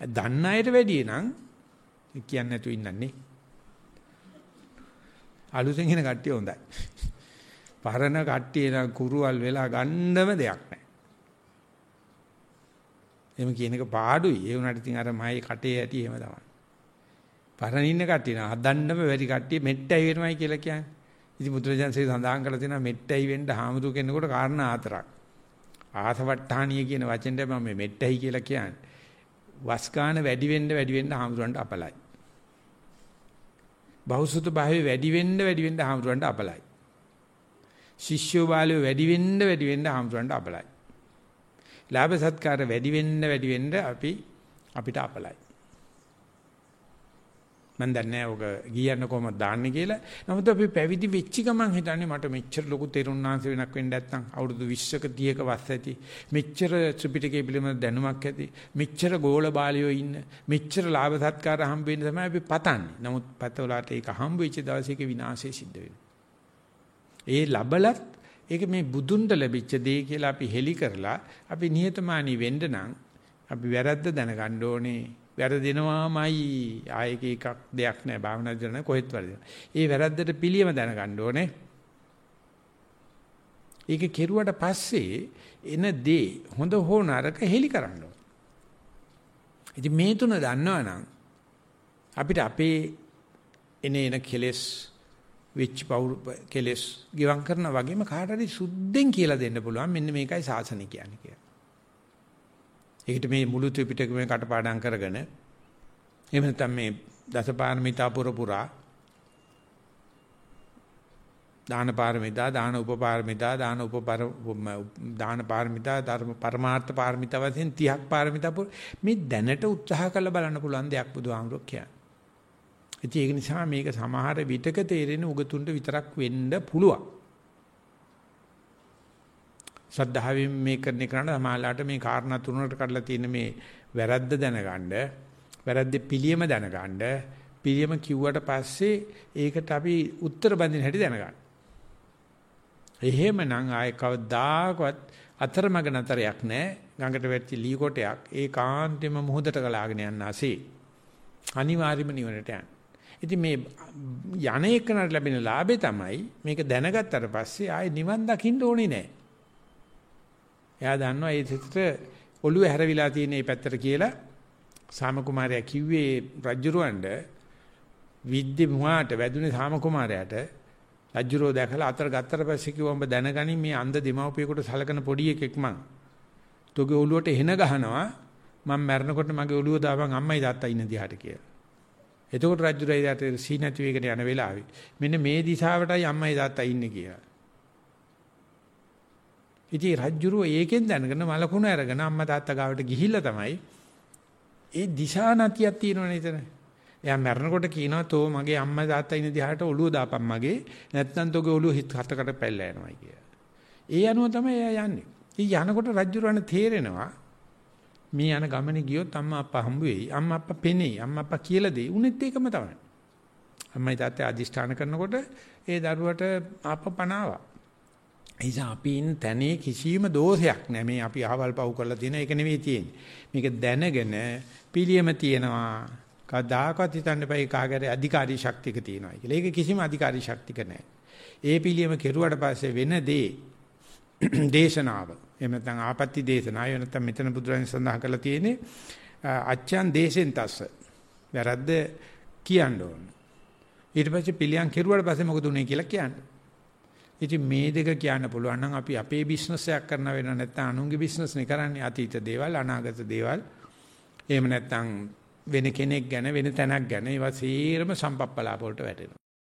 දන්න අයට වැඩි නම් කියන්නේ නැතු ඉන්නන්නේ. අලුතෙන් එන කට්ටිය හොඳයි. පරණ කට්ටිය නම් කුරුවල් වෙලා ගන්නම දෙයක් නැහැ. එහෙම කියන එක පාඩුයි. ඒ වුණාට ඉතින් අර මගේ කටේ ඇති එහෙම තමයි. පරණ ඉන්න කට්ටිය නා හදන්නම වැඩි කට්ටිය මෙට්ටයි වෙනවයි කියලා කියන්නේ. ඉතින් බුදුරජාන්සේ සඳහන් කරලා තියෙනවා මෙට්ටයි වෙන්න හාමුදුර කෙනෙකුට කාරණා හතරක්. ආසවට්ටානිය කියන වචෙන්ද මම මේ මෙට්ටයි කියලා කියන්නේ. වස් ගන්න වැඩි වෙන්න වැඩි වෙන්න හාමුදුරන්ට අපලයි. බෞසුත භාවයේ වැඩි වෙන්න වැඩි වෙන්න හාමුදුරන්ට අපලයි. ශිෂ්‍යෝ බාලයෝ වැඩි වෙන්න වැඩි වෙන්න හාමුදුරන්ට අපලයි. ලාභ සත්කාර වැඩි වෙන්න වැඩි වෙන්න අපි අපිට අපලයි. මම දන්නේ ඔක ගියන්න කොහමද දාන්නේ කියලා. නමුත් අපි පැවිදි වෙච්ච ගමන් හිතන්නේ මට මෙච්චර ලොකු තෙරුණාංශ වෙනක් වෙන්න නැත්නම් අවුරුදු 20ක 30ක වස් ඇති. මෙච්චර ත්‍රිපිටකයේ පිළිබඳ දැනුමක් ඇති. මෙච්චර ගෝල බාලයෝ ඉන්න. මෙච්චර ලාභ සත්කාර හම්බ වෙන්න තමයි අපි පතන්නේ. නමුත් පතවලට ඒක හම්බ වෙච්ච දවසේ ඒක විනාශය සිද්ධ වෙනවා. ඒ ලබලත් ඒක මේ බුදුන්ට ලැබිච්ච දේ කියලා අපි හෙලි කරලා අපි නිහතමානී වෙන්න නම් අපි වැරද්ද දැනගන්න ඕනේ. වැරදිනවාමයි ආයක එකක් දෙයක් නෑ භාවනා කරන කොහෙත් වැරදිනවා. ඒ වැරද්දට පිළියම දැනගන්න ඕනේ. ඒක කෙරුවට පස්සේ එන දේ හොඳ හෝ නරක හෙලි කරන්න ඕනේ. ඉතින් මේ තුන දන්නවනම් අපිට අපේ එන එන කෙලෙස් වෙච්ච පවුරු කෙලෙස් ගිවම් කරන වගේම කාට හරි සුද්ධෙන් කියලා දෙන්න පුළුවන් මෙන්න මේකයි සාසනය කියන්නේ කියලා. ඒකට මේ මුළු ත්‍රිපිටකම කටපාඩම් කරගෙන එහෙම නැත්නම් මේ දසපාරමිතා පුර පුරා දාන පාරමිතා දාන උපපාරමිතා දාන උපපර දාන පාරමිතා ධර්ම පරමාර්ථ පාරමිතා වශයෙන් 30ක් පාරමිතා පුර මේ දැනට උත්සාහ කරලා බලන්න පුළුවන් දෙයක් බුදුහාමුදුරුවෝ කියන්නේ. ඒක නිසා මේක සමහර විටක තේරෙන උගතුන්ට විතරක් වෙන්න පුළුවන්. ශ්‍රද්ධාවෙන් මේ කරන කරන සමාලාට මේ කාරණා තුනකට කඩලා තියෙන මේ වැරද්ද දැනගන්න වැරද්දේ පිළියම දැනගන්න පිළියම කිව්වට පස්සේ ඒකට අපි උත්තර බඳින හැටි දැනගන්න. එහෙමනම් ආයේ කවදාකවත් අතරමඟ නතරයක් නැහැ. ගඟට වැටි ලී කොටයක් ඒකාන්තෙම මුහුදට ගලාගෙන යන්න ASCII. අනිවාර්යම නිවනට යන්න. ඉතින් මේ යන එකනට ලැබෙන ලාභේ තමයි මේක දැනගත්තට පස්සේ ආයේ නිවන් දකින්න ඕනේ නැහැ. එයා දන්නවා ඒ සිතට ඔළුව හැරවිලා තියෙන මේ පැත්තට කියලා සාම කුමාරයා කිව්වේ රජුරවණ්ඩ විද්‍ය මුවාට වැදුනේ සාම කුමාරයාට රජුරෝ දැකලා අතර ගත්තට පස්සේ කිව්වා උඹ දැනගනි මේ අන්ධ දෙමව්පියෙකුට සලකන පොඩි එකෙක් මං. තෝගේ ඔළුවට එන ගහනවා මම මැරෙනකොට මගේ ඔළුව දාපන් අම්මයි තාත්තා ඉන්න දිහාට කියලා. එතකොට රජුරයි දාට සී නැති වෙගෙන යන වෙලාවේ මෙන්න මේ දිශාවටයි අම්මයි තාත්තා ඉන්නේ කියලා. ඉතින් රජ්ජුරුව ඒකෙන් දැනගෙන මලකුණ අරගෙන අම්මා තාත්තා ගාවට ගිහිල්ලා තමයි ඒ දිශා නැතියක් තියෙනවනේ එතන. එයා මැරෙනකොට කියනවා තෝ මගේ අම්මා තාත්තා ඉන්න දිහාට ඔළුව දාපන් මගේ නැත්නම් තෝගේ ඔළුව හිත හතකට පැල්ලා යනවා කියලා. ඒ අනුව තමයි එයා යන්නේ. ඉතින් යනකොට රජ්ජුරුවන තේරෙනවා මේ යන ගමනේ ගියොත් අම්මා අප්පා හම්බ වෙයි. අම්මා අප්පා පෙනෙයි. අම්මා අප්පා කියලා දෙයි. උනෙත් ඒකම තමයි. අම්මයි තාත්තයි අදිෂ්ඨාන කරනකොට ඒ දරුවට අප්පා පනාවා. නිසා අපි ඉන්න තැනේ කිසිම දෝෂයක් නැහැ. මේ අපි අහවල් පව් කරලා තියෙන එක නෙවෙයි තියෙන්නේ. මේක දැනගෙන පිළියම තියෙනවා. කදාකත් හිතන්න එපා ඒ කාගරේ අධිකාරී ශක්තියක තියෙනවා කියලා. ඒක කිසිම අධිකාරී ශක්තියක නැහැ. ඒ පිළියම කෙරුවට පස්සේ වෙන දේ දේශනාව. එහෙම නැත්නම් ආපත්‍ති දේශනාව. එහෙම නැත්නම් මෙතන බුදුරජාණන් සඳහන් කරලා තියෙන්නේ අච්ඡන් දේශෙන් තස්ස. වැරද්ද කියන්න ඕන. ඊට පස්සේ පිළියම් කෙරුවට පස්සේ මොකද උනේ කියලා කියන්නේ. ඉතින් මේ දෙක කියන්න පුළුවන් නම් අපි අපේ බිස්නස් එකක් කරන වෙන නැත්නම් අනුන්ගේ බිස්නස් නේ කරන්නේ. අතීත දේවල් අනාගත දේවල්. එහෙම නැත්නම් වෙන කෙනෙක් ගැන වෙන තැනක් ගැන ඒවා සීරම සම්පප්පලාප වලට වැටෙනවා.